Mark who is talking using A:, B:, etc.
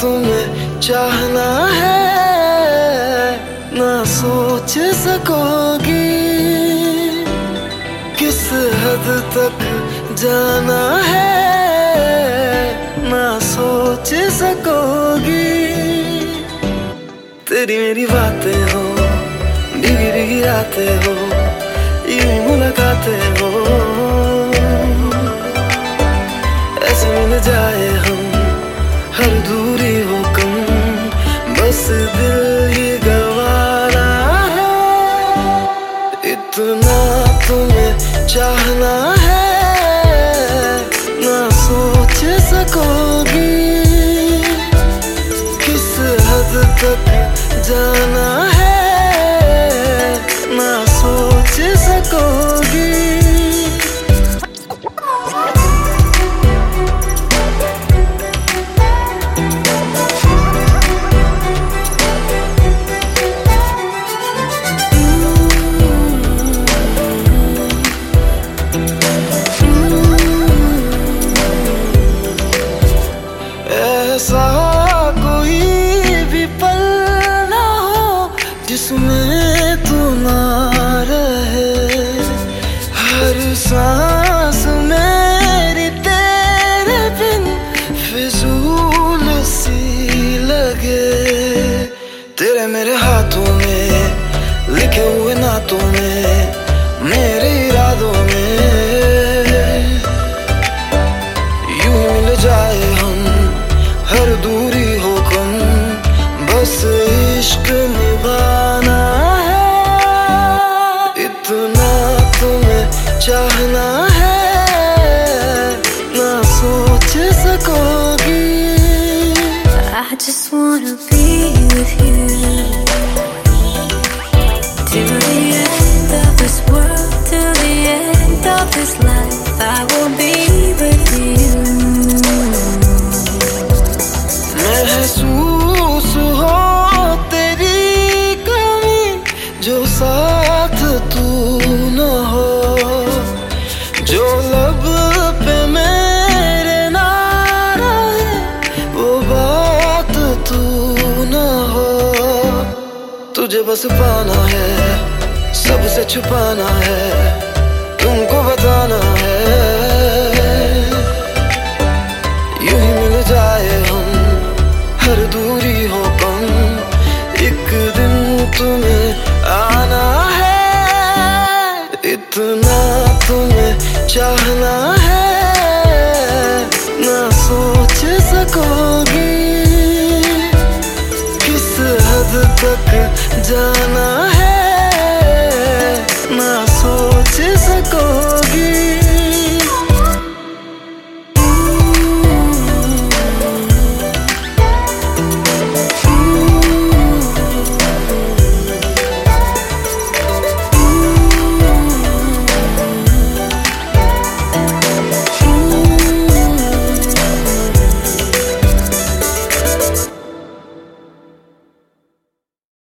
A: तुम्हें चाहना है, ना सोच सकोगी। किस हद तक जाना है, ना सोच सकोगी। तेरी मेरी बातें हो भीगी रातें हो, यूँ मुलाकातें हो। ऐसे मिल जाए जाना बस इश्क निभाना है इतना तुम्हें चाहना है ना सोच सकोगी
B: I just wanna be with you till the end of this world, till the end of this life. I will be
A: तुझे बस पाना है, सबसे छुपाना है, तुमको बताना है। यूँ ही मिल जाए हम, हर दूरी हो कम, एक दिन तुम्हें आना है। इतना तुम्हें चाहना है, ना सोच सकोगी। जाना